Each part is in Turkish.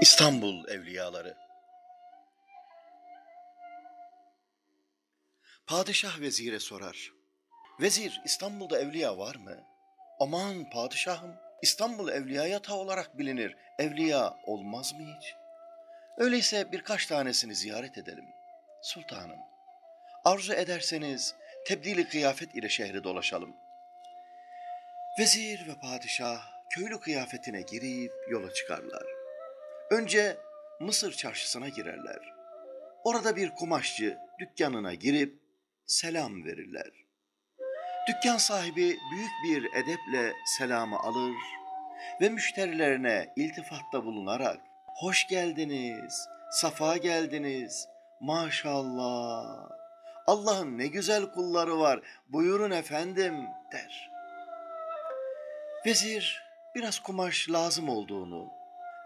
İstanbul Evliyaları Padişah vezire sorar. Vezir İstanbul'da evliya var mı? Aman padişahım İstanbul evliya yatağı olarak bilinir. Evliya olmaz mı hiç? Öyleyse birkaç tanesini ziyaret edelim. Sultanım, arzu ederseniz tebdili kıyafet ile şehri dolaşalım. Vezir ve padişah köylü kıyafetine girip yola çıkarlar. Önce Mısır çarşısına girerler. Orada bir kumaşçı dükkanına girip selam verirler. Dükkan sahibi büyük bir edeple selamı alır ve müşterilerine iltifatta bulunarak hoş geldiniz, safa geldiniz, maşallah, Allah'ın ne güzel kulları var, buyurun efendim der. Vezir biraz kumaş lazım olduğunu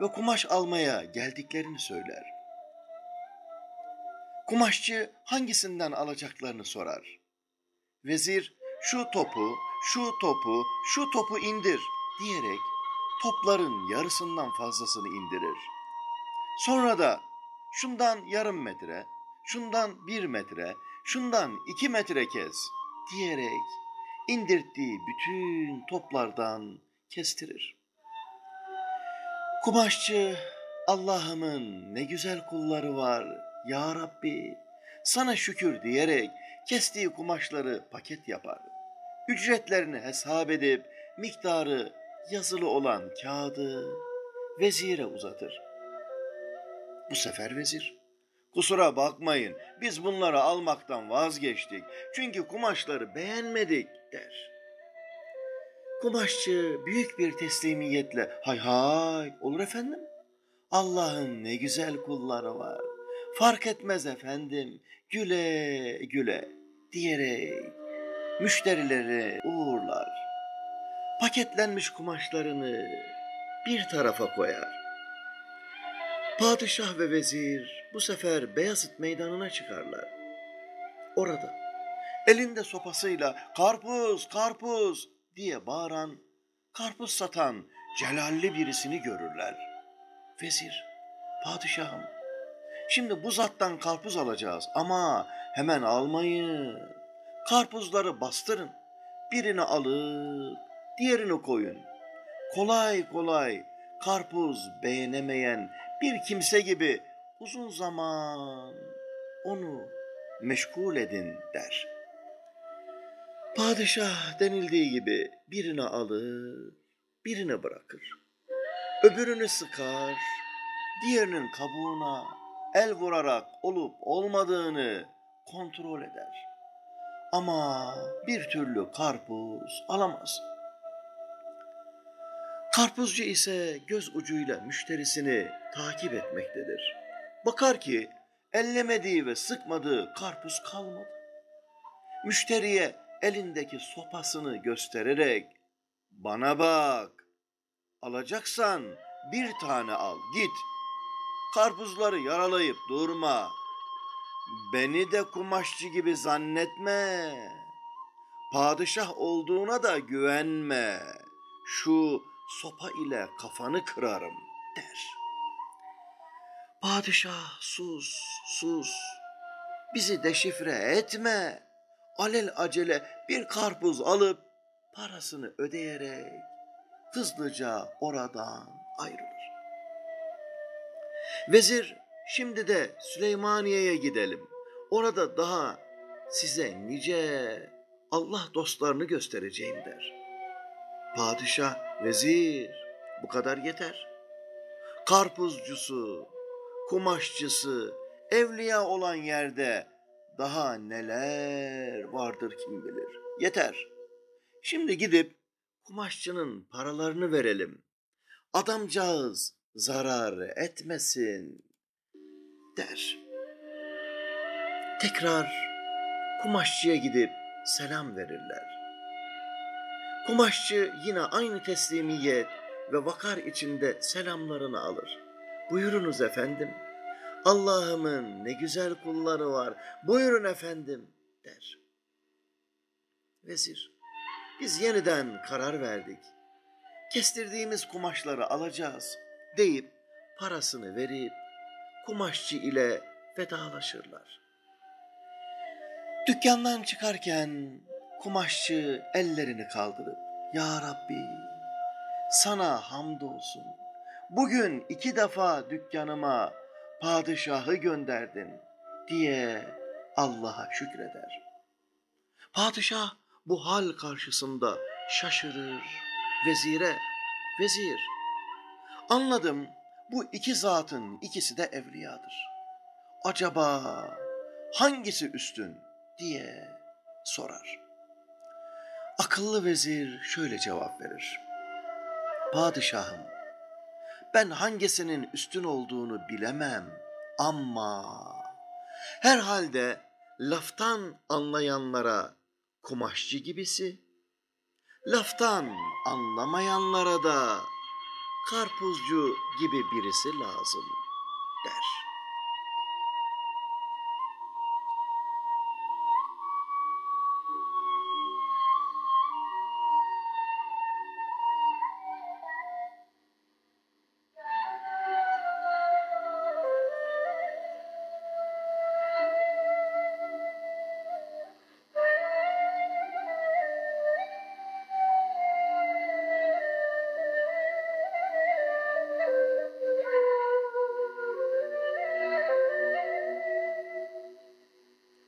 ve kumaş almaya geldiklerini söyler. Kumaşçı hangisinden alacaklarını sorar. Vezir şu topu, şu topu, şu topu indir diyerek topların yarısından fazlasını indirir. Sonra da şundan yarım metre, şundan bir metre, şundan iki metre kes diyerek indirttiği bütün toplardan kestirir. Kumaşçı Allah'ımın ne güzel kulları var ya Rabbi sana şükür diyerek kestiği kumaşları paket yapar. Ücretlerini hesap edip miktarı yazılı olan kağıdı vezire uzatır. Bu sefer vezir, kusura bakmayın biz bunları almaktan vazgeçtik çünkü kumaşları beğenmedik der. Kumaşçı büyük bir teslimiyetle hay hay olur efendim. Allah'ın ne güzel kulları var. Fark etmez efendim güle güle diyerek müşterileri uğurlar. Paketlenmiş kumaşlarını bir tarafa koyar. Padişah ve vezir bu sefer Beyazıt meydanına çıkarlar. Orada elinde sopasıyla karpuz karpuz diye bağıran, karpuz satan celalli birisini görürler. Vezir, padişahım, şimdi bu zattan karpuz alacağız ama hemen almayın. Karpuzları bastırın, birini alıp diğerini koyun. Kolay kolay karpuz beğenemeyen bir kimse gibi uzun zaman onu meşgul edin der.'' Padişah denildiği gibi birini alır, birini bırakır. Öbürünü sıkar, diğerinin kabuğuna el vurarak olup olmadığını kontrol eder. Ama bir türlü karpuz alamaz. Karpuzcu ise göz ucuyla müşterisini takip etmektedir. Bakar ki ellemediği ve sıkmadığı karpuz kalmadı. Müşteriye elindeki sopasını göstererek bana bak alacaksan bir tane al git. Karpuzları yaralayıp durma. Beni de kumaşçı gibi zannetme. Padişah olduğuna da güvenme. Şu sopa ile kafanı kırarım der. Padişah sus sus. Bizi deşifre etme alel acele bir karpuz alıp parasını ödeyerek hızlıca oradan ayrılır. Vezir şimdi de Süleymaniye'ye gidelim. Orada daha size nice Allah dostlarını göstereceğim der. Padişah, vezir bu kadar yeter. Karpuzcusu, kumaşçısı, evliya olan yerde daha neler vardır kim bilir. Yeter. Şimdi gidip kumaşçının paralarını verelim. Adamcağız zarar etmesin der. Tekrar kumaşçıya gidip selam verirler. Kumaşçı yine aynı teslimiyet ve vakar içinde selamlarını alır. Buyurunuz efendim.'' Allah'ımın ne güzel kulları var. Buyurun efendim der. Vezir, biz yeniden karar verdik. Kestirdiğimiz kumaşları alacağız deyip parasını verip kumaşçı ile vedalaşırlar. Dükkandan çıkarken kumaşçı ellerini kaldırıp Ya Rabbi sana hamdolsun. Bugün iki defa dükkanıma padişahı gönderdin diye Allah'a şükreder. Padişah bu hal karşısında şaşırır. Vezire, vezir, anladım bu iki zatın ikisi de evliyadır. Acaba hangisi üstün diye sorar. Akıllı vezir şöyle cevap verir. Padişahım, ben hangisinin üstün olduğunu bilemem ama herhalde laftan anlayanlara kumaşçı gibisi, laftan anlamayanlara da karpuzcu gibi birisi lazım der.''